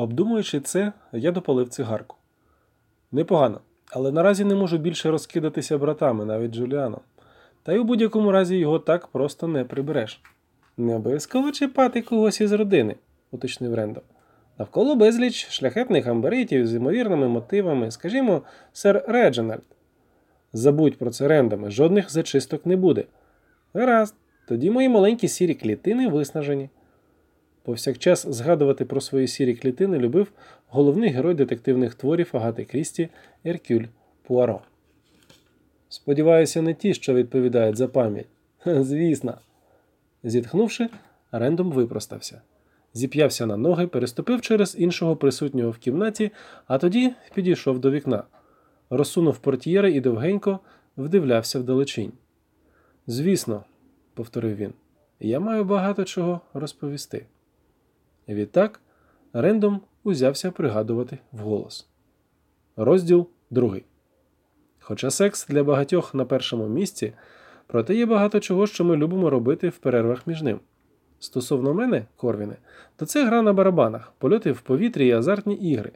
Обдумуючи це, я допалив цигарку. Непогано, але наразі не можу більше розкидатися братами, навіть Джуліаном. Та й у будь-якому разі його так просто не прибереш. Не обов'язково чіпати когось із родини, уточнив Рендал. Навколо безліч шляхетних амбаритів з ймовірними мотивами, скажімо, сер Реджинальд. Забудь про це рендами, жодних зачисток не буде. Гаразд, тоді мої маленькі сірі клітини виснажені. Повсякчас згадувати про свої сірі клітини любив головний герой детективних творів Агати Крісті Еркюль Пуаро. Сподіваюся, не ті, що відповідають за пам'ять. Звісно. Зітхнувши, рендом випростався. Зіп'явся на ноги, переступив через іншого присутнього в кімнаті, а тоді підійшов до вікна, розсунув портьєри і довгенько вдивлявся вдалечінь. Звісно, повторив він, я маю багато чого розповісти. Відтак Рендом узявся пригадувати вголос. Розділ другий. Хоча секс для багатьох на першому місці, проте є багато чого, що ми любимо робити в перервах між ним. Стосовно мене, Корвіне, то це гра на барабанах, польоти в повітрі і азартні ігри.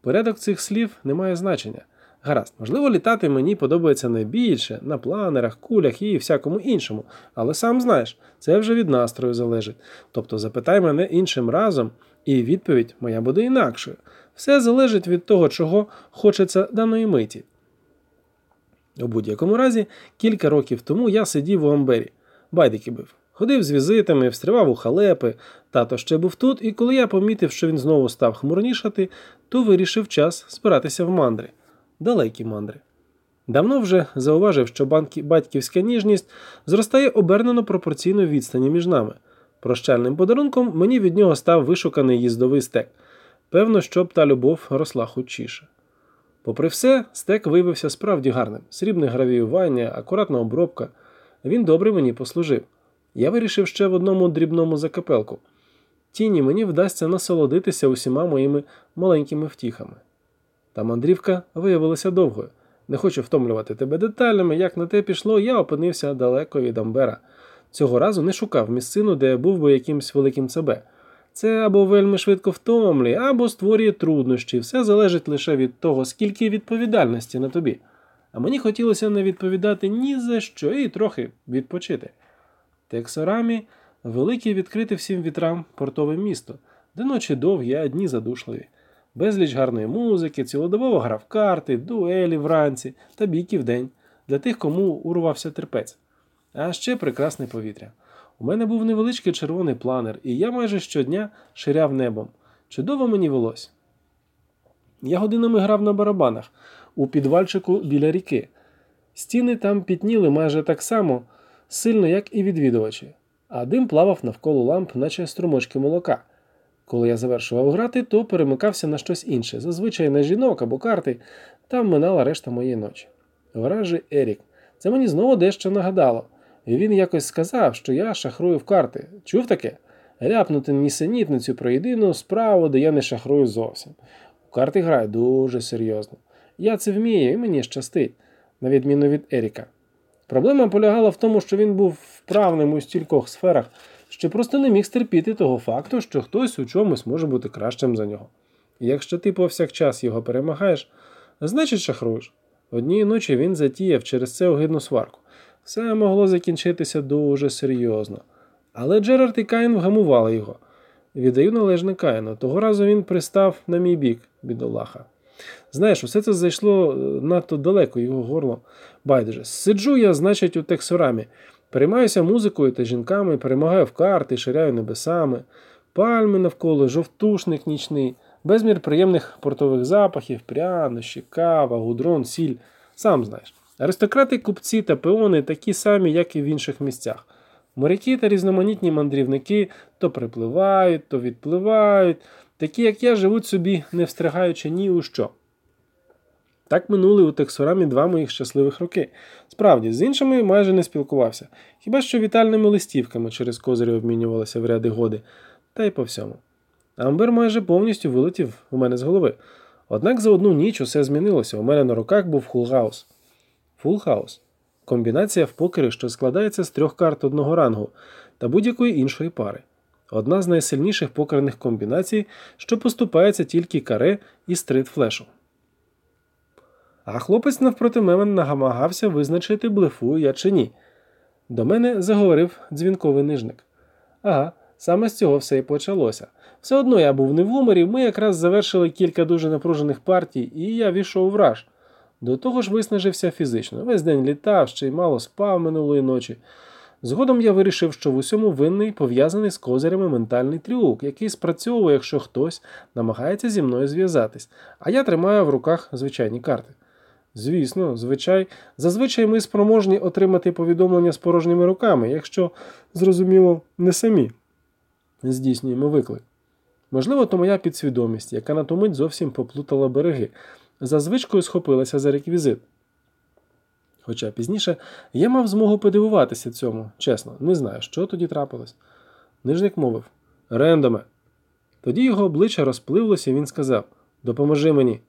Порядок цих слів не має значення. Гаразд, можливо, літати мені подобається найбільше на планерах, кулях і всякому іншому, але сам знаєш, це вже від настрою залежить. Тобто запитай мене іншим разом, і відповідь моя буде інакшою. Все залежить від того, чого хочеться даної миті. У будь-якому разі, кілька років тому я сидів у Амбері, байдики бив. Ходив з візитами, встрівав у халепи, тато ще був тут, і коли я помітив, що він знову став хмурнішати, то вирішив час збиратися в мандри, далекі мандри. Давно вже зауважив, що батьківська ніжність зростає обернено пропорційно відстані між нами. Прощальним подарунком мені від нього став вишуканий їздовий стек. Певно, щоб та любов росла худчіше. Попри все, стек виявився справді гарним: срібне гравіювання, акуратна обробка. Він добре мені послужив. Я вирішив ще в одному дрібному закапелку. Тіні мені вдасться насолодитися усіма моїми маленькими втіхами. Та мандрівка виявилася довгою. Не хочу втомлювати тебе деталями, як на те пішло, я опинився далеко від Амбера. Цього разу не шукав місцину, де був би якимсь великим ЦБ. Це або вельми швидко втомлює, або створює труднощі. Все залежить лише від того, скільки відповідальності на тобі. А мені хотілося не відповідати ні за що і трохи відпочити. Тексорамі велике відкрите всім вітрам портове місто, де ночі довгі, а дні задушливі. Безліч гарної музики, цілодобово гра в карти, дуелі вранці та бійки вдень для тих, кому урвався терпець. А ще прекрасне повітря. У мене був невеличкий червоний планер, і я майже щодня ширяв небом. Чудово мені велось. Я годинами грав на барабанах у підвальчику біля ріки. Стіни там пітніли майже так само сильно, як і відвідувачі, а дим плавав навколо ламп, наче струмочки молока. Коли я завершував грати, то перемикався на щось інше, зазвичай на жінок або карти, там минала решта моєї ночі. Вражий Ерік, це мені знову дещо нагадало. І він якось сказав, що я шахрую в карти. Чув таке? Ряпнути нісенітницю про єдину справу, де я не шахрую зовсім. У карти граю дуже серйозно. Я це вмію і мені щастить, на відміну від Еріка. Проблема полягала в тому, що він був вправним у стількох сферах, що просто не міг стерпіти того факту, що хтось у чомусь може бути кращим за нього. І якщо ти повсякчас його перемагаєш, значить шахруєш. Однієї ночі він затіяв через це огидну сварку. Все могло закінчитися дуже серйозно. Але Джерард і Каїн вгамували його. Віддаю належне Каїну. Того разу він пристав на мій бік, бідолаха. Знаєш, усе це зайшло надто далеко його горло. Байдуже, сиджу я, значить, у тексорамі, переймаюся музикою та жінками, перемагаю в карти, ширяю небесами, пальми навколо, жовтушник нічний, безмір приємних портових запахів, прянощі, кава, гудрон, сіль. Сам знаєш. Аристократи, купці та пеони такі самі, як і в інших місцях. Моряки та різноманітні мандрівники то припливають, то відпливають, такі, як я, живуть собі, не встрягаючи ні у що. Так минули у Тексорамі два моїх щасливих роки. Справді, з іншими майже не спілкувався, хіба що вітальними листівками через козирі обмінювалися в ряди годи, та й по всьому. Амбер майже повністю вилетів у мене з голови. Однак за одну ніч усе змінилося. У мене на руках був фулгаус. Фулхаус комбінація в покері, що складається з трьох карт одного рангу та будь-якої іншої пари. одна з найсильніших покерних комбінацій, що поступається тільки каре і стрит флешу. А хлопець навпроти мене намагався визначити, блефую я чи ні. До мене заговорив дзвінковий нижник. Ага, саме з цього все і почалося. Все одно я був не в гуморі, ми якраз завершили кілька дуже напружених партій, і я війшов в раж. До того ж виснажився фізично. Весь день літав, ще й мало спав минулої ночі. Згодом я вирішив, що в усьому винний пов'язаний з козирями ментальний трюк, який спрацьовує, якщо хтось намагається зі мною зв'язатись, а я тримаю в руках звичайні карти. Звісно, звичай, зазвичай ми спроможні отримати повідомлення з порожніми руками, якщо, зрозуміло, не самі здійснюємо виклик. Можливо, то моя підсвідомість, яка на ту мить зовсім поплутала береги, за звичкою схопилася за реквізит. Хоча пізніше я мав змогу подивуватися цьому, чесно, не знаю, що тоді трапилось. Нижник мовив Рендоме. Тоді його обличчя розпливлося, і він сказав Допоможи мені.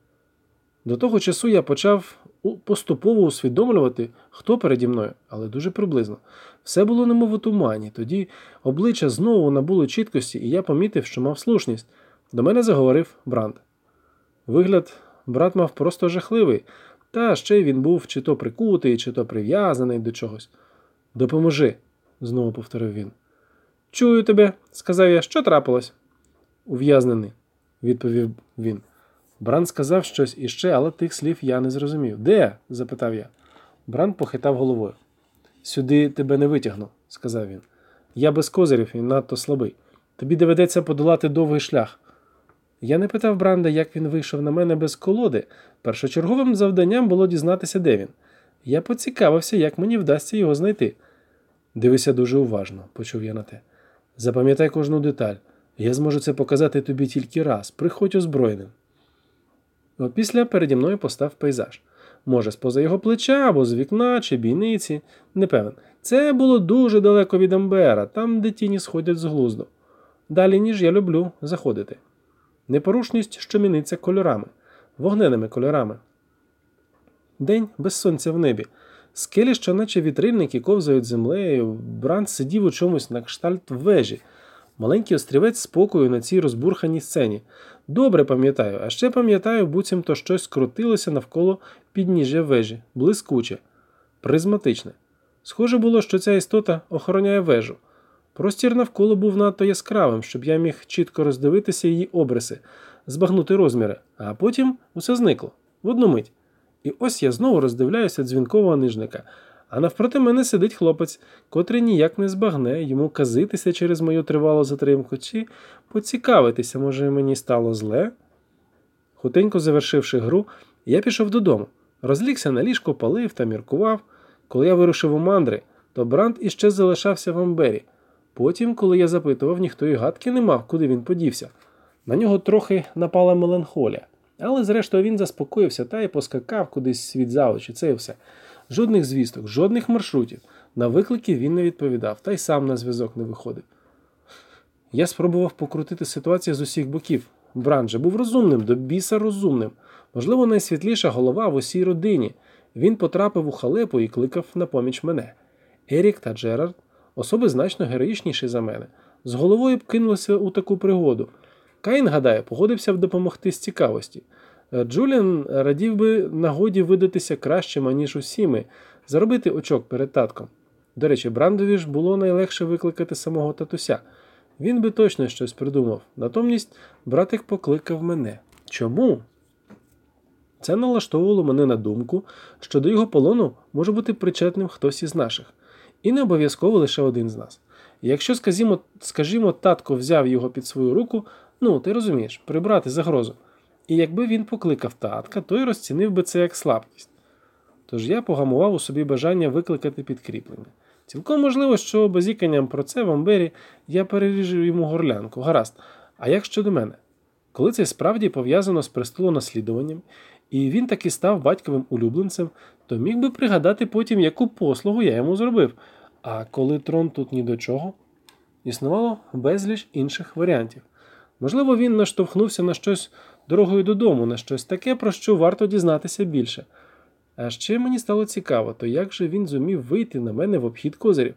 До того часу я почав поступово усвідомлювати, хто переді мною, але дуже приблизно. Все було немов у тумані. Тоді обличчя знову набуло чіткості, і я помітив, що мав слушність. До мене заговорив Бранд. Вигляд, брат мав просто жахливий, та ще й він був чи то прикутий, чи то прив'язаний до чогось. Допоможи, знову повторив він. Чую тебе, сказав я, що трапилось? Ув'язнений, відповів він. Бранд сказав щось іще, але тих слів я не зрозумів. Де? запитав я. Бранд похитав головою. Сюди тебе не витягну, сказав він. Я без козирів і надто слабий. Тобі доведеться подолати довгий шлях. Я не питав Бранда, як він вийшов на мене без колоди. Першочерговим завданням було дізнатися, де він. Я поцікавився, як мені вдасться його знайти. Дивися дуже уважно, почув я на те. Запам'ятай кожну деталь. Я зможу це показати тобі тільки раз. Приходь озброєним. Опісля переді мною постав пейзаж. Може, споза його плеча або з вікна чи бійниці, не певен. Це було дуже далеко від Амбера, там, де тіні сходять з глузду. Далі, ніж я люблю заходити. Непорушність, що міниться кольорами, вогненими кольорами. День без сонця в небі. Скелі, що наче вітрильники ковзають землею, Бранд сидів у чомусь на кштальт вежі. Маленький острівець спокою на цій розбурханій сцені. Добре пам'ятаю, а ще пам'ятаю, буцімто щось скрутилося навколо підніжжя вежі, блискуче, призматичне. Схоже було, що ця істота охороняє вежу. Простір навколо був надто яскравим, щоб я міг чітко роздивитися її обриси, збагнути розміри, а потім усе зникло в одну мить. І ось я знову роздивляюся дзвінкового нижника, а навпроти мене сидить хлопець, котрий ніяк не збагне йому казитися через мою тривалу затримку, чи поцікавитися, може, мені стало зле. Хутенько завершивши гру, я пішов додому, розлігся на ліжко, палив та міркував. Коли я вирушив у мандри, то Бранд іще залишався в Амбері. Потім, коли я запитував, ніхто і гадки не мав, куди він подівся. На нього трохи напала меланхолія, але зрештою він заспокоївся та й поскакав кудись світ за очі, це і все. Жодних звісток, жодних маршрутів. На виклики він не відповідав, та й сам на зв'язок не виходив. Я спробував покрутити ситуацію з усіх боків. Бранд же був розумним, до біса розумним. Можливо, найсвітліша голова в усій родині. Він потрапив у халепу і кликав на поміч мене. Ерік та Джерард, особи значно героїчніші за мене, з головою б кинулися у таку пригоду. Каїн, гадаю, погодився б допомогти з цікавості. Джуліан радів би нагоді видатися кращим, аніж усі ми, заробити очок перед татком. До речі, Брандові ж було найлегше викликати самого татуся. Він би точно щось придумав. Натомість братик покликав мене. Чому? Це налаштовувало мене на думку, що до його полону може бути причетним хтось із наших, і не обов'язково лише один з нас. якщо, скажімо, скажімо, татко взяв його під свою руку, ну ти розумієш, прибрати загрозу. І якби він покликав татка, той розцінив би це як слабкість. Тож я погамував у собі бажання викликати підкріплення. Цілком можливо, що базіканням про це в Амбері я переріжу йому горлянку, гаразд. А як щодо мене? Коли це справді пов'язано з престолонаслідуванням, і він таки став батьковим улюбленцем, то міг би пригадати потім, яку послугу я йому зробив. А коли трон тут ні до чого, існувало безліч інших варіантів. Можливо, він наштовхнувся на щось дорогою додому, на щось таке, про що варто дізнатися більше. А ще мені стало цікаво, то як же він зумів вийти на мене в обхід козирів.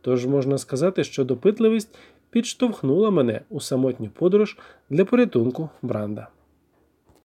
Тож можна сказати, що допитливість підштовхнула мене у самотню подорож для порятунку Бранда.